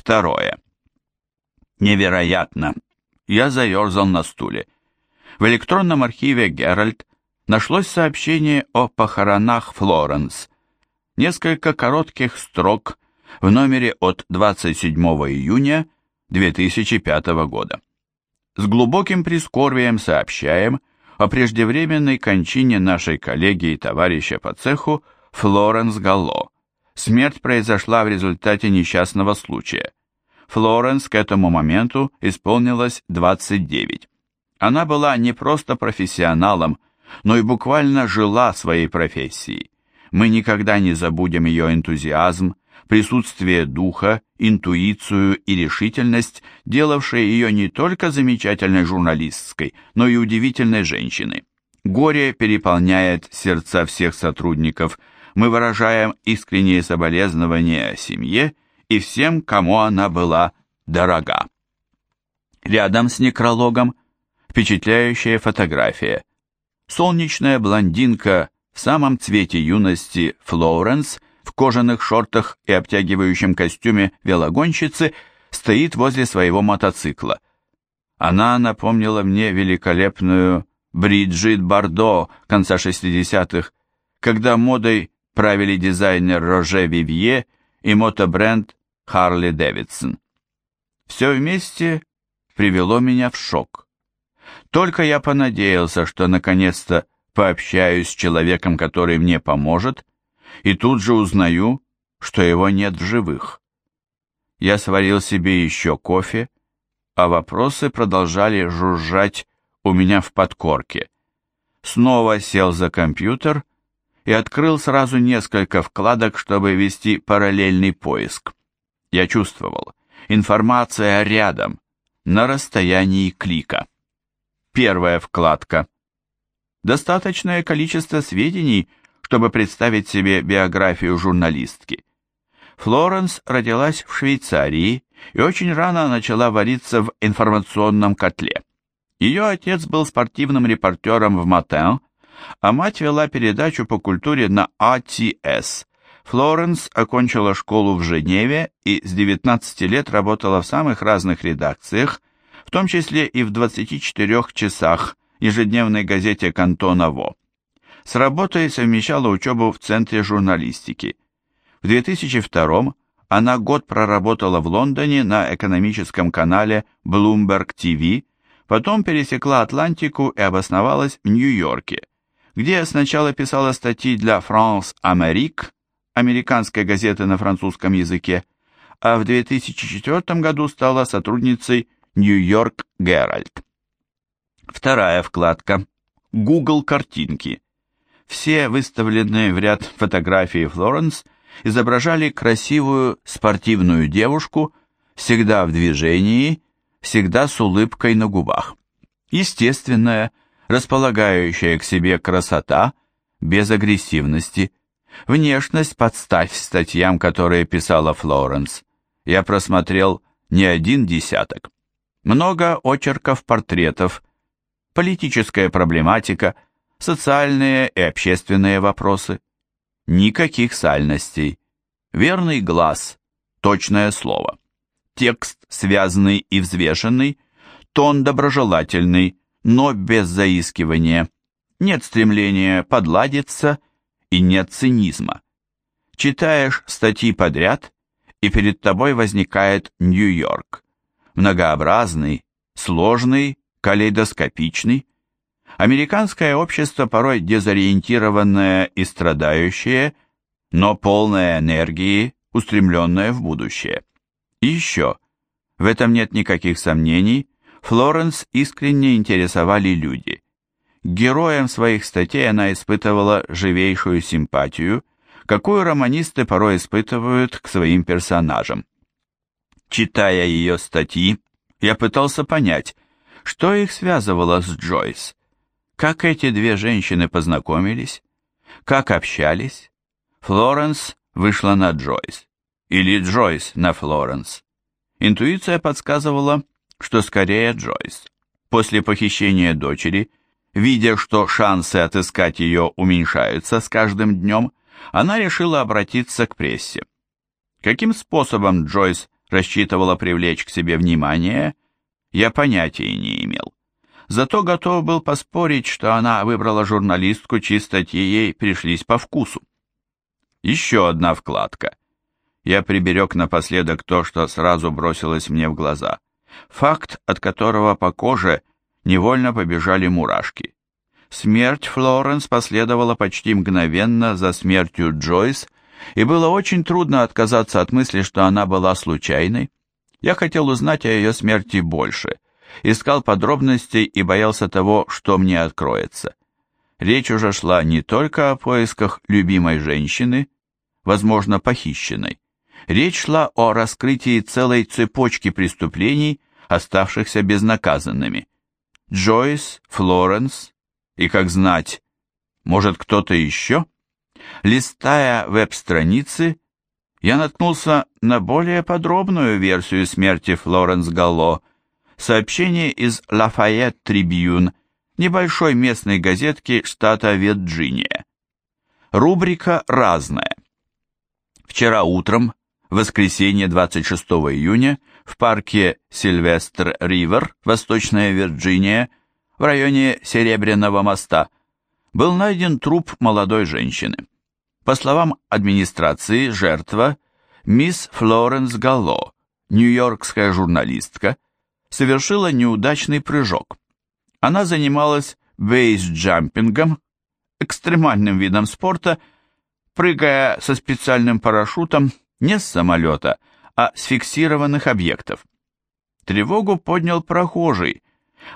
Второе. Невероятно. Я заерзал на стуле. В электронном архиве Геральт нашлось сообщение о похоронах Флоренс. Несколько коротких строк в номере от 27 июня 2005 года. С глубоким прискорбием сообщаем о преждевременной кончине нашей коллеги и товарища по цеху Флоренс Галло. Смерть произошла в результате несчастного случая. Флоренс к этому моменту исполнилось 29. Она была не просто профессионалом, но и буквально жила своей профессией. Мы никогда не забудем ее энтузиазм, присутствие духа, интуицию и решительность, делавшие ее не только замечательной журналистской, но и удивительной женщиной. Горе переполняет сердца всех сотрудников мы выражаем искренние соболезнования семье и всем, кому она была дорога. Рядом с некрологом впечатляющая фотография. Солнечная блондинка в самом цвете юности Флоренс в кожаных шортах и обтягивающем костюме велогонщицы стоит возле своего мотоцикла. Она напомнила мне великолепную Бриджит Бардо конца 60-х, когда модой правили дизайнер Роже Вивье и мотобренд Харли Дэвидсон. Все вместе привело меня в шок. Только я понадеялся, что наконец-то пообщаюсь с человеком, который мне поможет, и тут же узнаю, что его нет в живых. Я сварил себе еще кофе, а вопросы продолжали жужжать у меня в подкорке. Снова сел за компьютер и открыл сразу несколько вкладок, чтобы вести параллельный поиск. Я чувствовал, информация рядом, на расстоянии клика. Первая вкладка. Достаточное количество сведений, чтобы представить себе биографию журналистки. Флоренс родилась в Швейцарии и очень рано начала вариться в информационном котле. Ее отец был спортивным репортером в «Матен», а Мать вела передачу по культуре на АТС. Флоренс окончила школу в Женеве и с 19 лет работала в самых разных редакциях, в том числе и в 24 часах ежедневной газете «Кантона Во». С работой совмещала учебу в Центре журналистики. В 2002 она год проработала в Лондоне на экономическом канале Bloomberg TV, потом пересекла Атлантику и обосновалась в Нью-Йорке где с начала писала статьи для France Amérique, американской газеты на французском языке, а в 2004 году стала сотрудницей New York Herald. Вторая вкладка Google картинки. Все выставленные в ряд фотографии Флоренс изображали красивую спортивную девушку, всегда в движении, всегда с улыбкой на губах. Естественная, располагающая к себе красота, без агрессивности. Внешность подставь статьям, которые писала Флоренс. Я просмотрел не один десяток. Много очерков, портретов, политическая проблематика, социальные и общественные вопросы. Никаких сальностей. Верный глаз, точное слово. Текст связанный и взвешенный, тон доброжелательный, но без заискивания. Нет стремления подладиться и нет цинизма. Читаешь статьи подряд, и перед тобой возникает Нью-Йорк. Многообразный, сложный, калейдоскопичный. Американское общество порой дезориентированное и страдающее, но полное энергии, устремленное в будущее. И еще, в этом нет никаких сомнений, Флоренс искренне интересовали люди. Героям своих статей она испытывала живейшую симпатию, какую романисты порой испытывают к своим персонажам. Читая ее статьи, я пытался понять, что их связывало с Джойс, как эти две женщины познакомились, как общались. Флоренс вышла на Джойс или Джойс на Флоренс. Интуиция подсказывала, что скорее Джойс, после похищения дочери, видя, что шансы отыскать ее уменьшаются с каждым днем, она решила обратиться к прессе. Каким способом Джойс рассчитывала привлечь к себе внимание, я понятия не имел. Зато готов был поспорить, что она выбрала журналистку, чьи статьи ей пришлись по вкусу. Еще одна вкладка. Я приберег напоследок то, что сразу бросилось мне в глаза – Факт, от которого по коже невольно побежали мурашки. Смерть Флоренс последовала почти мгновенно за смертью Джойс, и было очень трудно отказаться от мысли, что она была случайной. Я хотел узнать о ее смерти больше, искал подробностей и боялся того, что мне откроется. Речь уже шла не только о поисках любимой женщины, возможно, похищенной, Речь шла о раскрытии целой цепочки преступлений, оставшихся безнаказанными. Джойс, Флоренс и, как знать, может кто-то еще? Листая веб-страницы, я наткнулся на более подробную версию смерти Флоренс Галло, сообщение из Лафайет Трибьюн, небольшой местной газетки штата Вирджиния. Рубрика «Разная». Вчера утром воскресенье 26 июня в парке Сильвестр-Ривер, Восточная Вирджиния, в районе Серебряного моста, был найден труп молодой женщины. По словам администрации, жертва – мисс Флоренс Галло, нью-йоркская журналистка, совершила неудачный прыжок. Она занималась бейсджампингом, экстремальным видом спорта, прыгая со специальным парашютом – не с самолета, а с фиксированных объектов. Тревогу поднял прохожий,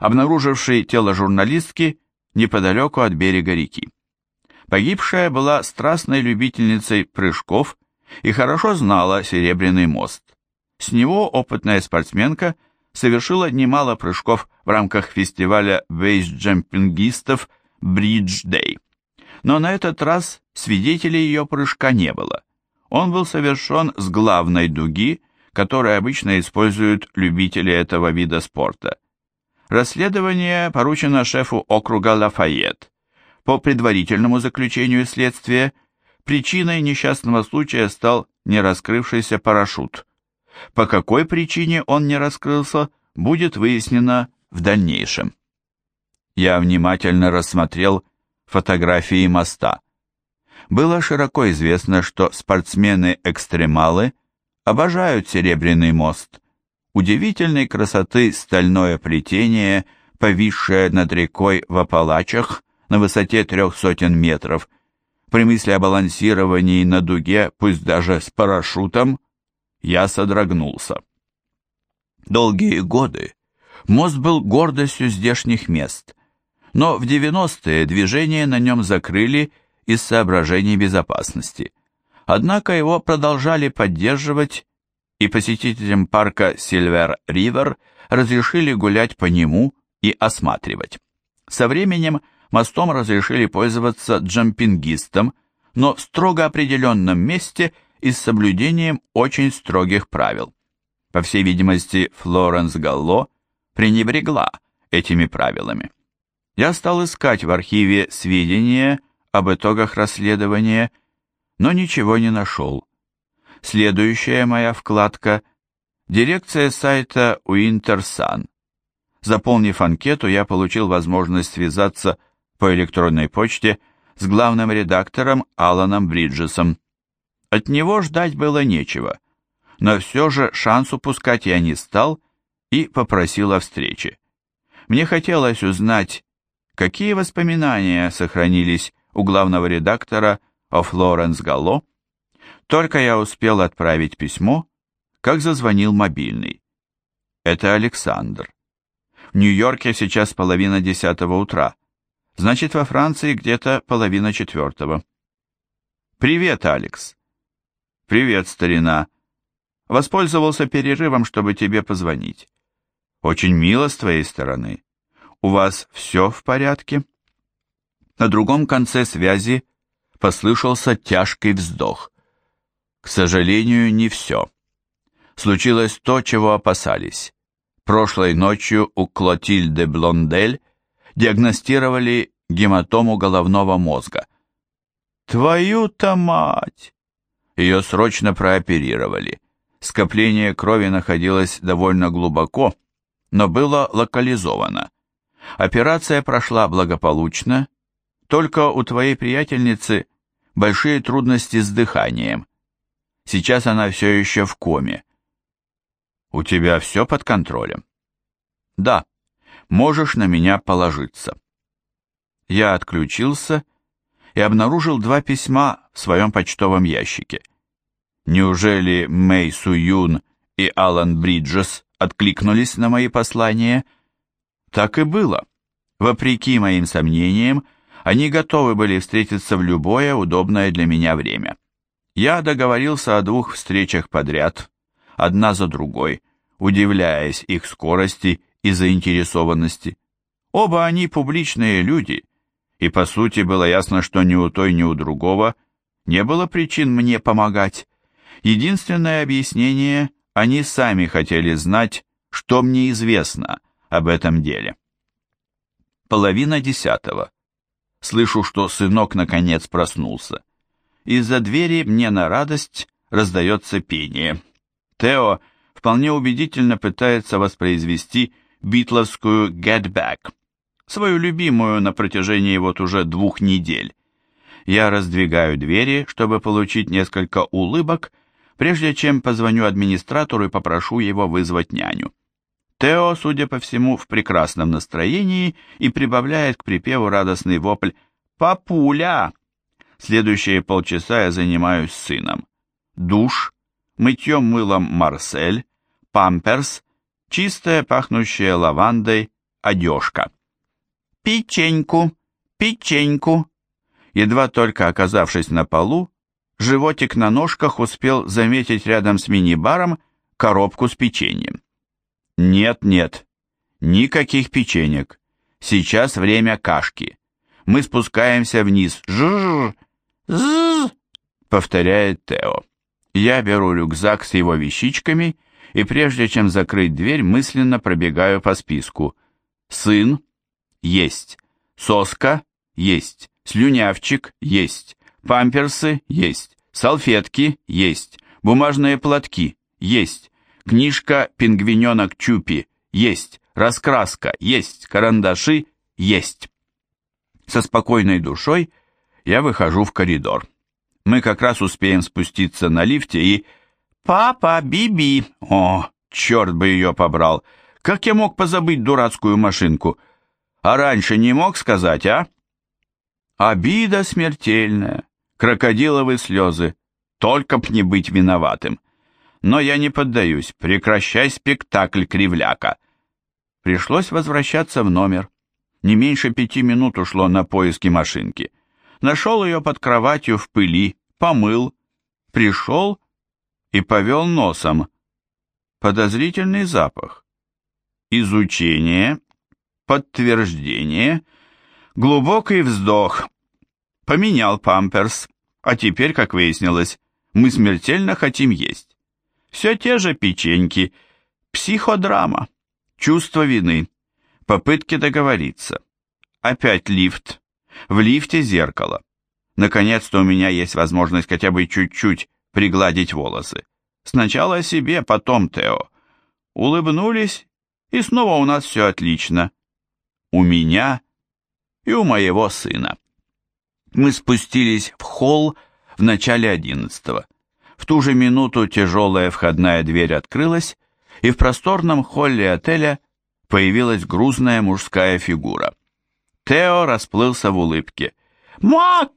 обнаруживший тело журналистки неподалеку от берега реки. Погибшая была страстной любительницей прыжков и хорошо знала Серебряный мост. С него опытная спортсменка совершила немало прыжков в рамках фестиваля бейсджемпингистов «Бридж Дэй». Но на этот раз свидетелей ее прыжка не было – он был совершен с главной дуги, которую обычно используют любители этого вида спорта. Расследование поручено шефу округа Лафайет. По предварительному заключению следствия, причиной несчастного случая стал не раскрывшийся парашют. По какой причине он не раскрылся, будет выяснено в дальнейшем. Я внимательно рассмотрел фотографии моста было широко известно, что спортсмены-экстремалы обожают Серебряный мост. Удивительной красоты стальное плетение, повисшее над рекой в Апалачах на высоте трех сотен метров. При мысли о балансировании на дуге, пусть даже с парашютом, я содрогнулся. Долгие годы мост был гордостью здешних мест, но в 90-е движение на нем закрыли и, из соображений безопасности. Однако его продолжали поддерживать, и посетителям парка Сильвер-Ривер разрешили гулять по нему и осматривать. Со временем мостом разрешили пользоваться Джампингистом, но в строго определенном месте и с соблюдением очень строгих правил. По всей видимости, Флоренс Галло пренебрегла этими правилами. Я стал искать в архиве сведения об итогах расследования, но ничего не нашел. Следующая моя вкладка – дирекция сайта Уинтерсан. Заполнив анкету, я получил возможность связаться по электронной почте с главным редактором Аланом Бриджесом. От него ждать было нечего, но все же шанс упускать я не стал и попросил о встрече. Мне хотелось узнать, какие воспоминания сохранились у главного редактора о Флоренс Галло. Только я успел отправить письмо, как зазвонил мобильный. Это Александр. В Нью-Йорке сейчас половина десятого утра. Значит, во Франции где-то половина четвертого. «Привет, Алекс!» «Привет, старина!» «Воспользовался перерывом, чтобы тебе позвонить. Очень мило с твоей стороны. У вас все в порядке?» На другом конце связи послышался тяжкий вздох. К сожалению, не все. Случилось то, чего опасались. Прошлой ночью у Клотильды Блондель диагностировали гематому головного мозга. «Твою-то мать!» Ее срочно прооперировали. Скопление крови находилось довольно глубоко, но было локализовано. Операция прошла благополучно, только у твоей приятельницы большие трудности с дыханием. Сейчас она все еще в коме. У тебя все под контролем? Да, можешь на меня положиться. Я отключился и обнаружил два письма в своем почтовом ящике. Неужели Мэй Су Юн и Алан Бриджес откликнулись на мои послания? Так и было. Вопреки моим сомнениям, они готовы были встретиться в любое удобное для меня время. Я договорился о двух встречах подряд, одна за другой, удивляясь их скорости и заинтересованности. Оба они публичные люди, и по сути было ясно, что ни у той, ни у другого не было причин мне помогать. Единственное объяснение – они сами хотели знать, что мне известно об этом деле. Половина десятого слышу, что сынок наконец проснулся. Из-за двери мне на радость раздается пение. Тео вполне убедительно пытается воспроизвести битловскую «Get Back», свою любимую на протяжении вот уже двух недель. Я раздвигаю двери, чтобы получить несколько улыбок, прежде чем позвоню администратору и попрошу его вызвать няню. Тео, судя по всему, в прекрасном настроении и прибавляет к припеву радостный вопль «Папуля!». Следующие полчаса я занимаюсь сыном. Душ, мытьем мылом Марсель, памперс, чистая пахнущая лавандой одежка. «Печеньку! Печеньку!» Едва только оказавшись на полу, животик на ножках успел заметить рядом с мини-баром коробку с печеньем. «Нет, нет, никаких печенек. Сейчас время кашки. Мы спускаемся вниз. Жжж, зз», — повторяет Тео. Я беру рюкзак с его вещичками и прежде чем закрыть дверь, мысленно пробегаю по списку. Сын – есть. Соска – есть. Слюнявчик – есть. Памперсы – есть. Салфетки – есть. Бумажные платки – есть. Книжка «Пингвиненок Чупи» есть, раскраска есть, карандаши есть. Со спокойной душой я выхожу в коридор. Мы как раз успеем спуститься на лифте и... «Папа, Биби!» О, черт бы ее побрал! Как я мог позабыть дурацкую машинку? А раньше не мог сказать, а? Обида смертельная, крокодиловые слезы. Только б не быть виноватым но я не поддаюсь. Прекращай спектакль, кривляка. Пришлось возвращаться в номер. Не меньше пяти минут ушло на поиски машинки. Нашел ее под кроватью в пыли, помыл, пришел и повел носом. Подозрительный запах. Изучение, подтверждение, глубокий вздох. Поменял памперс, а теперь, как выяснилось, мы смертельно хотим есть. Все те же печеньки, психодрама, чувство вины, попытки договориться. Опять лифт. В лифте зеркало. Наконец-то у меня есть возможность хотя бы чуть-чуть пригладить волосы. Сначала себе, потом Тео. Улыбнулись, и снова у нас все отлично. У меня и у моего сына. Мы спустились в холл в начале одиннадцатого. В ту же минуту тяжелая входная дверь открылась, и в просторном холле отеля появилась грузная мужская фигура. Тео расплылся в улыбке. «Мак!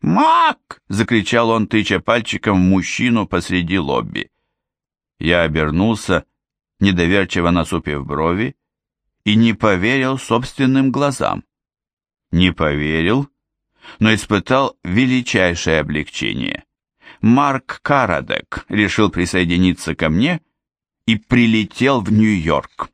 Мак!» — закричал он, тыча пальчиком в мужчину посреди лобби. Я обернулся, недоверчиво насупив брови, и не поверил собственным глазам. Не поверил, но испытал величайшее облегчение. Марк Карадек решил присоединиться ко мне и прилетел в Нью-Йорк.